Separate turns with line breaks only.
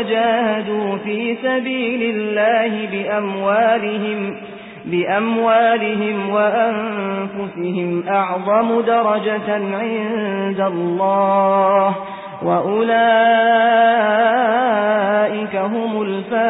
وجاهدوا في سبيل الله بأموالهم بأموالهم وأنفسهم أعظم درجة عند الله وأولئك هم الفائزون.